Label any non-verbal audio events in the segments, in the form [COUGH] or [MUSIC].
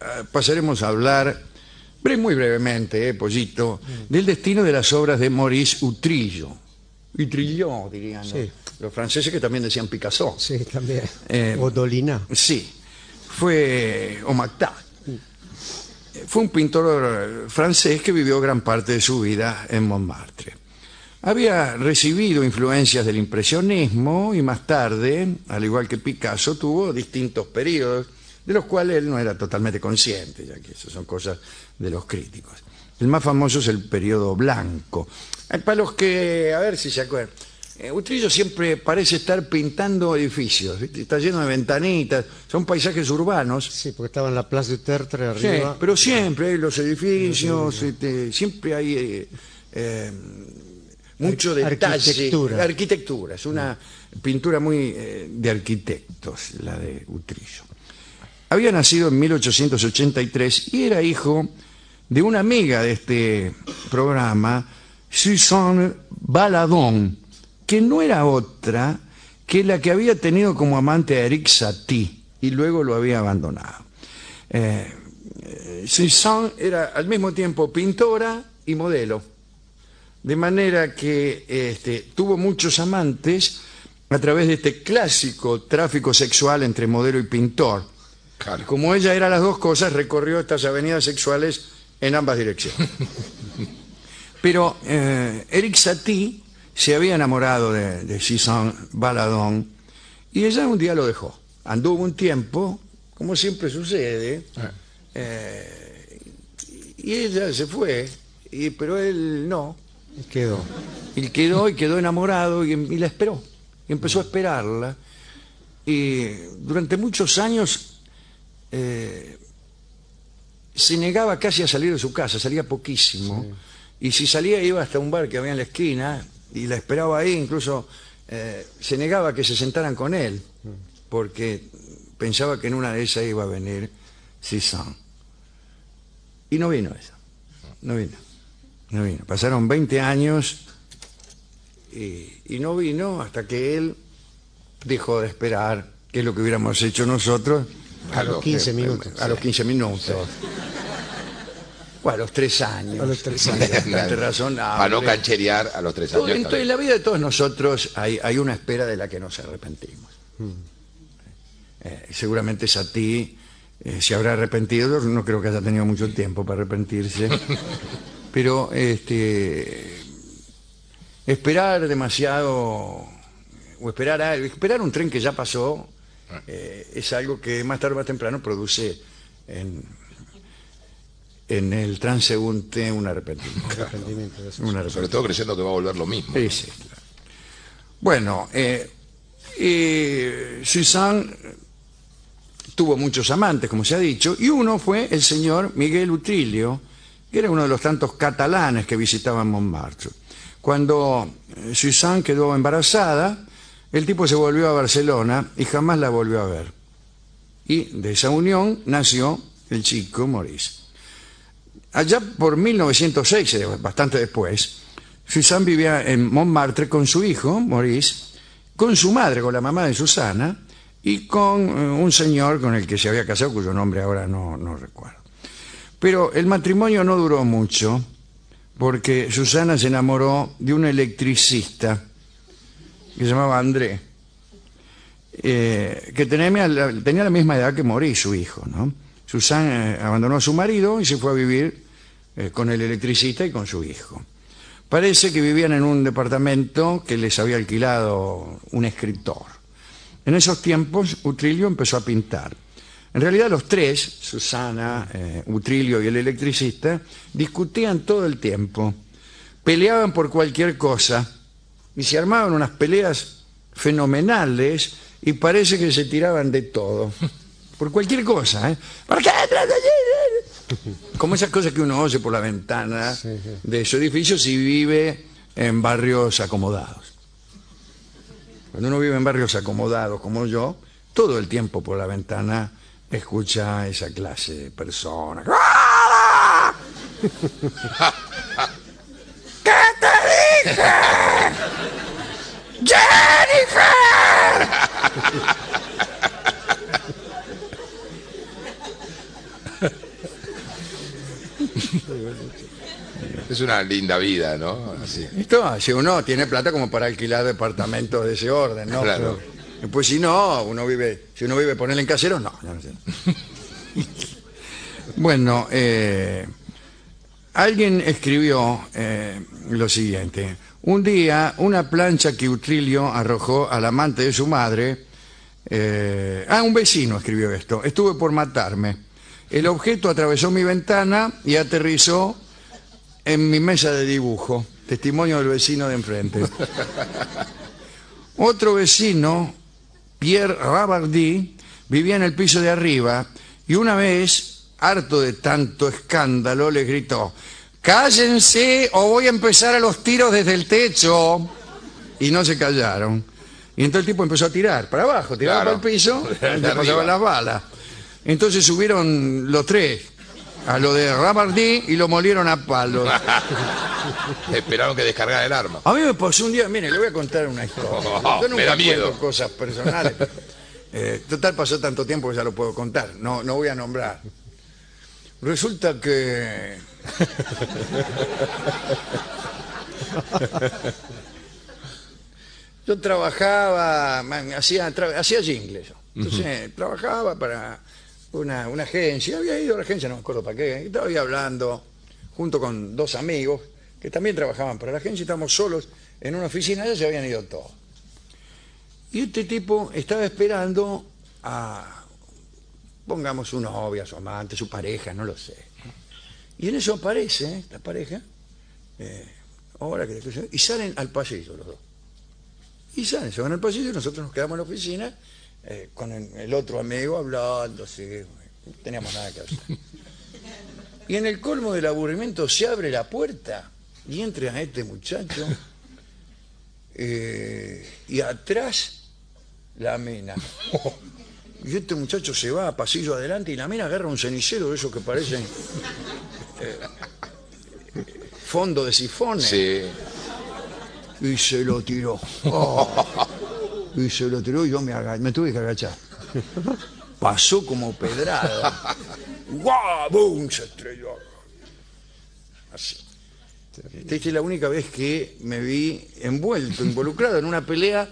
ah, pasaremos a hablar muy brevemente, eh, Pollito, del destino de las obras de Maurice Utrillo. Utrillo, dirían. Sí. los franceses que también decían Picasso. Sí, también. Eh, o Dolina. Sí, fue o Macta. Fue un pintor francés que vivió gran parte de su vida en Montmartre. Había recibido influencias del impresionismo y más tarde, al igual que Picasso, tuvo distintos periodos de los cuales él no era totalmente consciente, ya que eso son cosas de los críticos. El más famoso es el periodo blanco. Eh, Para los que, a ver si se acuerdan, eh, Utrillo siempre parece estar pintando edificios, ¿viste? está lleno de ventanitas, son paisajes urbanos. Sí, porque estaba en la Place du Tertre Sí, arriba. pero siempre hay los edificios, este, siempre hay eh, eh, mucho detalle. arquitectura. Arquitectura, es una pintura muy eh, de arquitectos, la de Utrillo. Había nacido en 1883 y era hijo de una amiga de este programa, Suzanne Baladon, que no era otra que la que había tenido como amante a Eric Satie y luego lo había abandonado. Eh, eh, Suzanne era al mismo tiempo pintora y modelo, de manera que este, tuvo muchos amantes a través de este clásico tráfico sexual entre modelo y pintor. Claro. Y como ella era las dos cosas, recorrió estas avenidas sexuales en ambas direcciones. [LAUGHS] Pero eh, Eric Satie se había enamorado de, de Suzanne Baladon y ella un día lo dejó. Anduvo un tiempo, como siempre sucede, eh, y ella se fue, y, pero él no. Y quedó. Y quedó y quedó enamorado y, y la esperó. Y empezó a esperarla. Y durante muchos años eh, se negaba casi a salir de su casa, salía poquísimo. Y si salía iba hasta un bar que había en la esquina y la esperaba ahí, incluso eh, se negaba a que se sentaran con él, porque pensaba que en una de esas iba a venir Suzanne. Y no vino ella, no vino. No vino. Pasaron 20 años y, y no vino hasta que él dejó de esperar, que es lo que hubiéramos hecho nosotros A los 15 minutos. a los 15 minutos. O a los 3 años. A los tres años. Razonable. Para no cancherear a los tres años. en, en la vida de todos nosotros hay, hay una espera de la que nos arrepentimos. Eh, seguramente Satí eh, se habrá arrepentido, no creo que haya tenido mucho tiempo para arrepentirse, [LAUGHS] pero este, esperar demasiado o esperar algo, esperar un tren que ya pasó eh, es algo que más tarde o más temprano produce en, en el transeúnte un arrepentimiento. Arrepentimiento. Un Sobre arrepentimiento. todo creyendo que va a volver lo mismo. Sí, sí, claro. Bueno, eh, eh, Suzanne tuvo muchos amantes, como se ha dicho, y uno fue el señor Miguel Utrilio, que era uno de los tantos catalanes que visitaban Montmartre. Cuando eh, Suzanne quedó embarazada, el tipo se volvió a Barcelona y jamás la volvió a ver. Y de esa unión nació el chico Maurice. Allá por 1906, eh, bastante después, Suzanne vivía en Montmartre con su hijo, Maurice, con su madre, con la mamá de Susana, y con eh, un señor con el que se había casado, cuyo nombre ahora no, no recuerdo. Pero el matrimonio no duró mucho, porque Susana se enamoró de un electricista que se llamaba André, eh, que tenía la, misma edad que Maurice, su hijo. ¿no? Susana eh, abandonó a su marido y se fue a vivir eh, con el electricista y con su hijo. Parece que vivían en un departamento que les había alquilado un escritor. En esos tiempos, Utrilio empezó a pintar. En realidad los tres, Susana, Utrilio y el electricista, discutían todo el tiempo, peleaban por cualquier cosa y se armaban unas peleas fenomenales y parece que se tiraban de todo. [LAUGHS] Por cualquier cosa, ¿eh? ¿Por qué? Como esas cosas que uno oye por la ventana Sí, sí. de su edificio si vive en barrios acomodados. Cuando uno vive en barrios acomodados como yo, todo el tiempo por la ventana escucha esa clase de personas. [LAUGHS] ¡Ah! ¿Qué te dije? ¡Jennifer! Es una linda vida, ¿no? Así. Esto, si uno tiene plata como para alquilar departamentos de ese orden, ¿no? Claro. Pero, pues si no, uno vive, si uno vive ponerle en casero, no. ya no sé. [LAUGHS] bueno, eh, alguien escribió eh, lo siguiente. Un día, una plancha que Utrilio arrojó al amante de su madre. eh, ah, un vecino escribió esto. Estuve por matarme. El objeto atravesó mi ventana y aterrizó en mi mesa de dibujo. Testimonio del vecino de enfrente. [LAUGHS] Otro vecino, Pierre Rabardy, vivía en el piso de arriba y una vez, harto de tanto escándalo, le gritó, cállense o voy a empezar a los tiros desde el techo. Y no se callaron. Y entonces el tipo empezó a tirar para abajo, tiraba Claro. para el piso, y le pasaban las balas. Entonces subieron los tres a lo de Rabardy y lo molieron a palos. [LAUGHS] Esperaron que descargara el arma. A mí me pasó un día, mire, le voy a contar una historia. Oh, Yo me nunca da miedo. cosas personales. [LAUGHS] Eh, total, pasó tanto tiempo que ya lo puedo contar. No, no voy a nombrar. Resulta que... Yo trabajaba, man, hacía, tra- hacía jingles. Entonces, trabajaba para una, una agencia. Había ido a la agencia, no me acuerdo para qué. Y estaba ahí hablando junto con dos amigos que también trabajaban para la agencia. Estábamos solos en una oficina, ya se habían ido todos. Y este tipo estaba esperando a, pongamos, su novia, su amante, su pareja, no lo sé. Y en eso aparece esta pareja, eh, ahora que y salen al pasillo los dos. Y salen, se van al pasillo y nosotros nos quedamos en la oficina eh, con el, otro amigo hablando, no teníamos nada que hacer. Y en el colmo del aburrimiento se abre la puerta y entra este muchacho eh, y atrás la mina. [LAUGHS] Y este muchacho se va a pasillo adelante y la mina agarra un cenicero de esos que parecen [LAUGHS] eh, fondo de sifones Sí. y se lo tiró. Oh. [LAUGHS] Y se lo tiró y yo me, me tuve que agachar. Pasó como pedrada. [LAUGHS] ¡Guau! ¡Bum! Se estrelló. Así. Esta es la única vez que me vi envuelto, involucrado en una pelea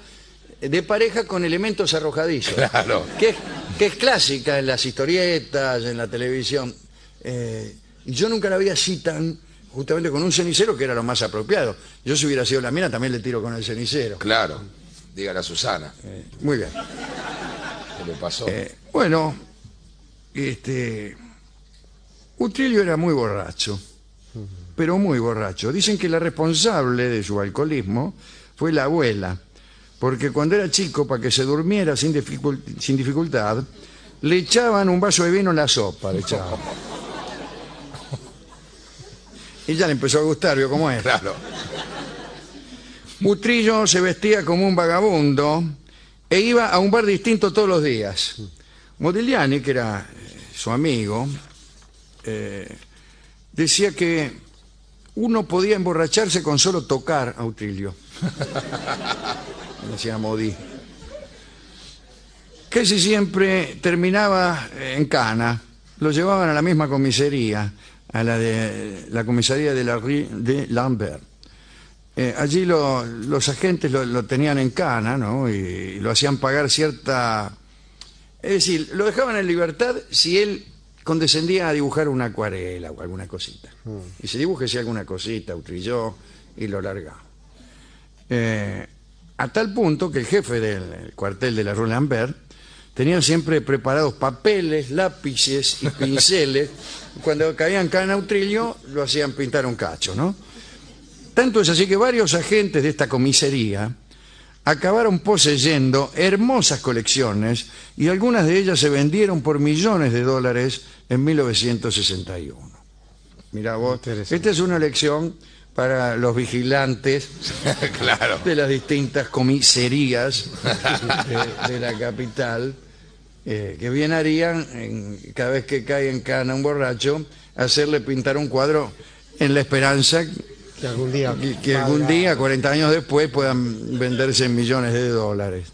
de pareja con elementos arrojadizos. Claro. Que es, que es clásica en las historietas, en la televisión. Eh, y yo nunca la vi así tan, justamente con un cenicero que era lo más apropiado. Yo si hubiera sido la mina también le tiro con el cenicero. Claro. Dígale a Susana. Eh, muy bien. ¿Qué le pasó? Eh, bueno, este, Utrilio era muy borracho, pero muy borracho. Dicen que la responsable de su alcoholismo fue la abuela, porque cuando era chico, para que se durmiera sin, dificul- sin dificultad, le echaban un vaso de vino en la sopa, le echaban. [LAUGHS] Y ya le empezó a gustar, ¿vio cómo es? Claro. Utrillo se vestía como un vagabundo e iba a un bar distinto todos los días. Modigliani, que era eh, su amigo, eh, decía que uno podía emborracharse con solo tocar a Utrilio. [LAUGHS] Decía Modi. Casi siempre terminaba en cana. Lo llevaban a la misma comisaría, a la de la comisaría de la Rue de Lambert. Eh, allí lo- los agentes lo, lo tenían en cana, ¿no? Y, lo hacían pagar cierta... Es decir, lo dejaban en libertad si él condescendía a dibujar una acuarela o alguna cosita. Y se dibujese alguna cosita, utrilló y lo largaba. Eh, a tal punto que el jefe del cuartel de la Rue Lambert tenía siempre preparados papeles, lápices y [LAUGHS] pinceles. Cuando caían cana Utrillo, lo hacían pintar un cacho, ¿no? Tanto es así que varios agentes de esta comisaría acabaron poseyendo hermosas colecciones y algunas de ellas se vendieron por millones de dólares en 1961. Mira vos, esta es una lección para los vigilantes [LAUGHS] claro. de las distintas comisarías de, de la capital, eh, que bien harían, en- cada vez que cae en cana un borracho, hacerle pintar un cuadro en la esperanza Que algún día. que, que algún día, 40 años después, puedan venderse en millones de dólares.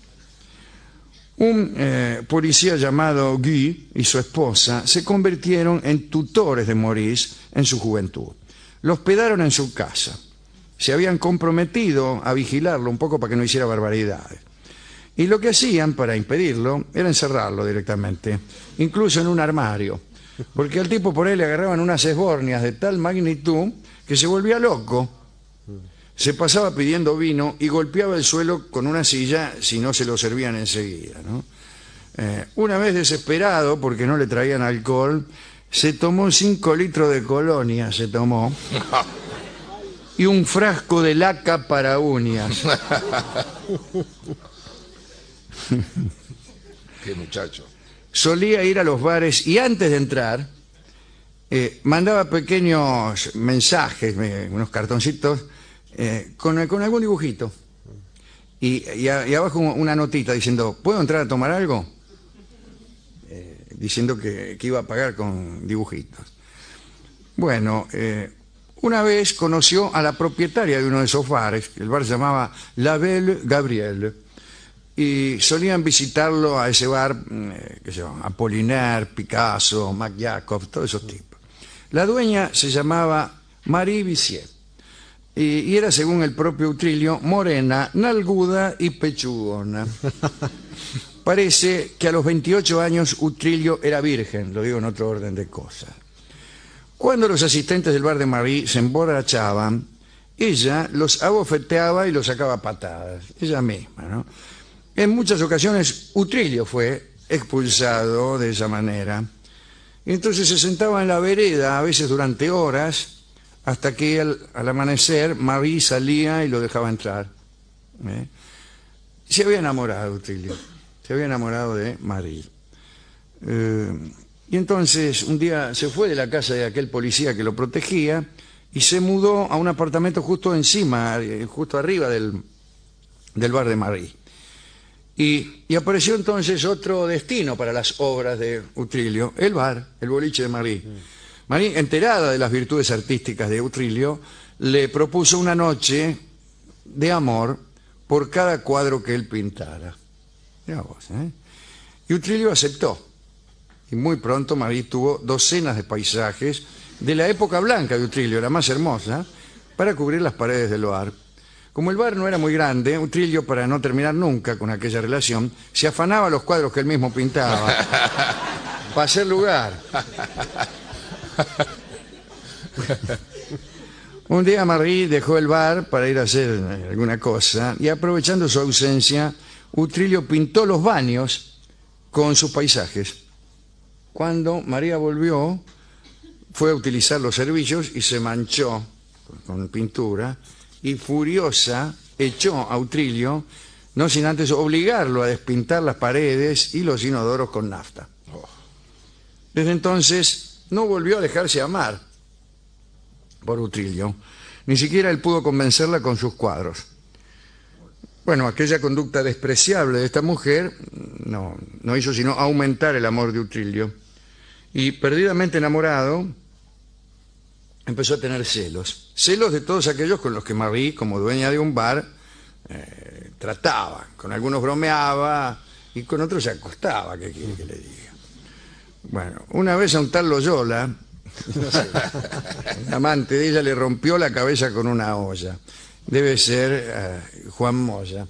Un eh, policía llamado Guy y su esposa se convirtieron en tutores de Maurice en su juventud. Lo hospedaron en su casa. Se habían comprometido a vigilarlo un poco para que no hiciera barbaridades. Y lo que hacían para impedirlo era encerrarlo directamente, incluso en un armario. Porque al tipo por ahí le agarraban unas esbornias de tal magnitud que se volvía loco. Se pasaba pidiendo vino y golpeaba el suelo con una silla si no se lo servían enseguida. Eh, una vez desesperado porque no le traían alcohol, se tomó cinco litros de colonia, se tomó, [LAUGHS] y un frasco de laca para uñas. [LAUGHS] Qué muchacho. solía ir a los bares y antes de entrar eh, mandaba pequeños mensajes, me- unos cartoncitos, eh, con, con algún dibujito. Y, y a- y abajo una notita diciendo, ¿puedo entrar a tomar algo? Diciendo que, que iba a pagar con dibujitos. Bueno, eh, una vez conoció a la propietaria de uno de esos bares, el bar se llamaba La Belle Gabrielle, y solían visitarlo a ese bar, mm, eh, qué sé yo, Apollinaire, Picasso, Mac Jacob, todos esos tipos. La dueña se llamaba Marie Vissier y, y era, según el propio Utrilio, morena, nalguda y pechugona. [LAUGHS] Parece que a los 28 años Utrilio era virgen, lo digo en otro orden de cosas. Cuando los asistentes del bar de Marie se emborrachaban, ella los abofeteaba y los sacaba patadas, ella misma, ¿no? En muchas ocasiones Utrilio fue expulsado de esa manera. Entonces se sentaba en la vereda, a veces durante horas, hasta que al, amanecer Marie salía y lo dejaba entrar. ¿eh? Se había enamorado Utrilio, se había enamorado de Marie. Eh, y entonces un día se fue de la casa de aquel policía que lo protegía y se mudó a un apartamento justo encima, eh, justo arriba del, del bar de Marie. Y, y apareció entonces otro destino para las obras de Utrilio, el bar, el boliche de Marie. Marie, enterada de las virtudes artísticas de Utrilio, le propuso una noche de amor por cada cuadro que él pintara. Mirá vos, ¿eh? Y Utrilio aceptó. Y muy pronto Marie tuvo docenas de paisajes de la época blanca de Utrilio, la más hermosa, para cubrir las paredes del bar. Como el bar no era muy grande, Utrilio, para no terminar nunca con aquella relación, se afanaba los cuadros que él mismo pintaba [LAUGHS] para hacer lugar. Un día Marie dejó el bar para ir a hacer alguna cosa y aprovechando su ausencia, Utrilio pintó los baños con sus paisajes. Cuando María volvió, fue a utilizar los servicios y se manchó con, pintura y furiosa echó a Utrilio, no sin antes obligarlo a despintar las paredes y los inodoros con nafta. Desde entonces no volvió a dejarse amar por Utrilio. Ni siquiera él pudo convencerla con sus cuadros. Bueno, aquella conducta despreciable de esta mujer no, no hizo sino aumentar el amor de Utrilio. Y perdidamente enamorado, empezó a tener celos. Celos de todos aquellos con los que Marie, como dueña de un bar, eh, trataba. Con algunos bromeaba y con otros se acostaba, ¿qué quiere que le diga? Bueno, una vez a un tal Loyola, [LAUGHS] no amante de ella le rompió la cabeza con una olla. Debe ser eh, Juan Moya.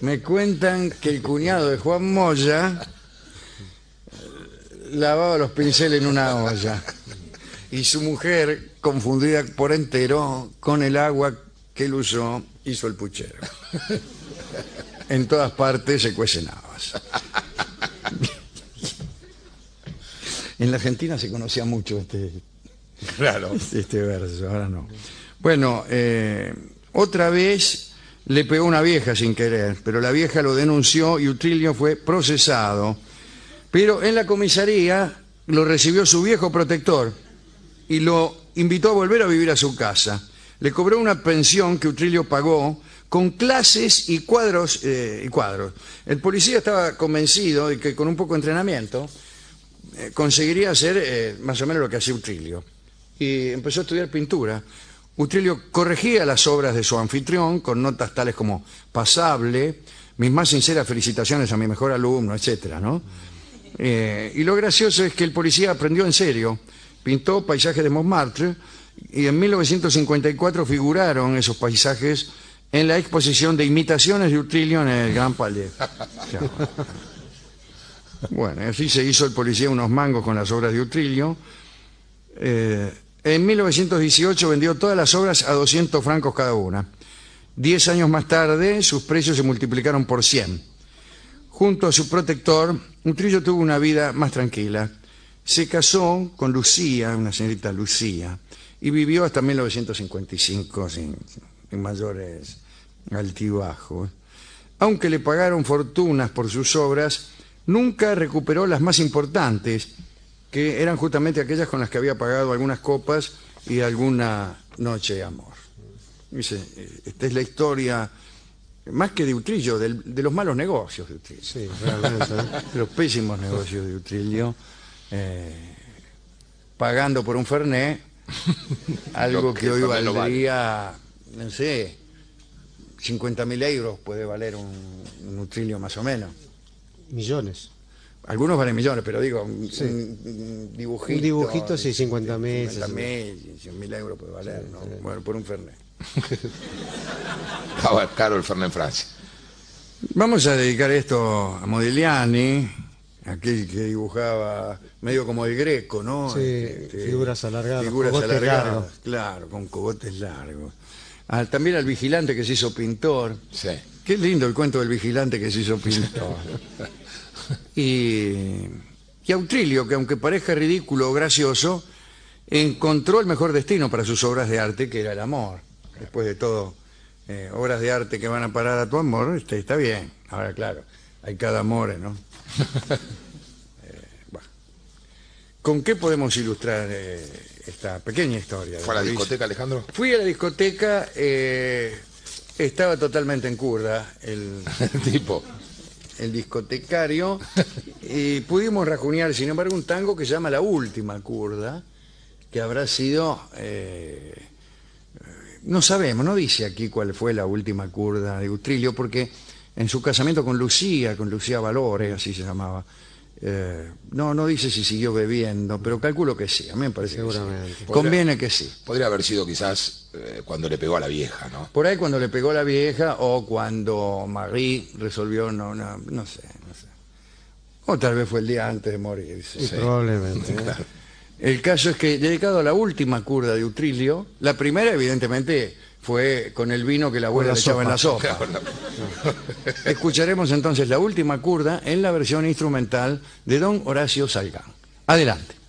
Me cuentan que el cuñado de Juan Moya eh, lavaba los pinceles en una olla y su mujer, confundida por entero con el agua que él usó, hizo el puchero. En todas partes se cuecen habas. En la Argentina se conocía mucho este, [LAUGHS] Claro. este verso, ahora no. Bueno, eh, otra vez le pegó una vieja sin querer, pero la vieja lo denunció y Utrilio fue procesado. Pero en la comisaría lo recibió su viejo protector y lo invitó a volver a vivir a su casa. Le cobró una pensión que Utrilio pagó con clases y cuadros. eh, y cuadros. El policía estaba convencido de que con un poco de entrenamiento eh, conseguiría hacer más o menos lo que hacía Utrilio. Y empezó a estudiar pintura. Utrilio corregía las obras de su anfitrión con notas tales como pasable, mis más sinceras felicitaciones a mi mejor alumno, etcétera, ¿no? Eh, y lo gracioso es que el policía aprendió en serio, pintó paisajes de Montmartre y en 1954 figuraron esos paisajes en la exposición de imitaciones de Utrilio en el Gran Palais. Bueno, así se hizo el policía unos mangos con las obras de Utrilio. Eh, en 1918 vendió todas las obras a 200 francos cada una. Diez años más tarde, sus precios se multiplicaron por 100. Junto a su protector, Utrillo tuvo una vida más tranquila. Se casó con Lucía, una señorita Lucía, y vivió hasta 1955 sin, sin mayores altibajos. Aunque le pagaron fortunas por sus obras, nunca recuperó las más importantes, que eran justamente aquellas con las que había pagado algunas copas y alguna noche de amor. Dice, eh, esta es la historia, más que de Utrillo, del- de los malos negocios de Utrillo, Sí, realmente. ¿eh? de [LAUGHS] los pésimos negocios de Utrillo, eh, pagando por un Fernet [LAUGHS] algo que, hoy valdría, no sé, 50.000 euros puede valer un, un Utrilio más o menos. Millones. Algunos valen millones, pero digo, un, un- un dibujito. Un dibujito, sí, 50.000, 50 mil, 100 mil euros puede valer, ¿no? Bueno, por un Fernet. [LAUGHS] Estaba caro el Fernet en Francia. Vamos a dedicar esto a Modigliani, aquel que dibujaba medio como el greco, ¿no? Sí, figuras alargadas, Figuras cogotes alargadas, largos. claro, con cogotes largos. Ah, también al vigilante que se hizo pintor. Sí. Qué lindo el cuento del vigilante que se hizo pintor. [LAUGHS] y, y Autrilio, que aunque parezca ridículo o gracioso, encontró el mejor destino para sus obras de arte, que era el amor. Después de todo, eh, obras de arte que van a parar a tu amor, este, está bien. Ahora, claro, hay cada amor, ¿no? [LAUGHS] Eh, bueno. ¿Con qué podemos ilustrar eh, esta pequeña historia? ¿Fue a la discoteca, Alejandro? Fui a la discoteca, estaba totalmente en curda el, [LAUGHS] tipo. El discotecario y pudimos rajunear, sin embargo, un tango que se llama La Última Curda, que habrá sido... eh, no sabemos, no dice aquí cuál fue la última curda de Utrilio, porque en su casamiento con Lucía, con Lucía Valores, así se llamaba, eh, no, no dice si siguió bebiendo, pero calculo que sí, a mí me parece que sí. Seguramente. Conviene que sí. Podría haber sido quizás eh, cuando le pegó a la vieja, ¿no? Por ahí cuando le pegó la vieja o cuando Marie resolvió, no, no, no sé, no sé. O tal vez fue el día antes de morir. sí. Sí, Probablemente. ¿eh? El caso es que, dedicado a la última curda de Utrilio, la primera evidentemente fue con el vino que la abuela la le echaba en la sopa. [LAUGHS] Escucharemos entonces la última curda en la versión instrumental de don Horacio Salgán. Adelante.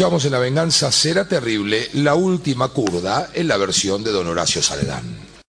Escuchamos en La venganza será terrible la última curda en la versión de don Horacio Saledán.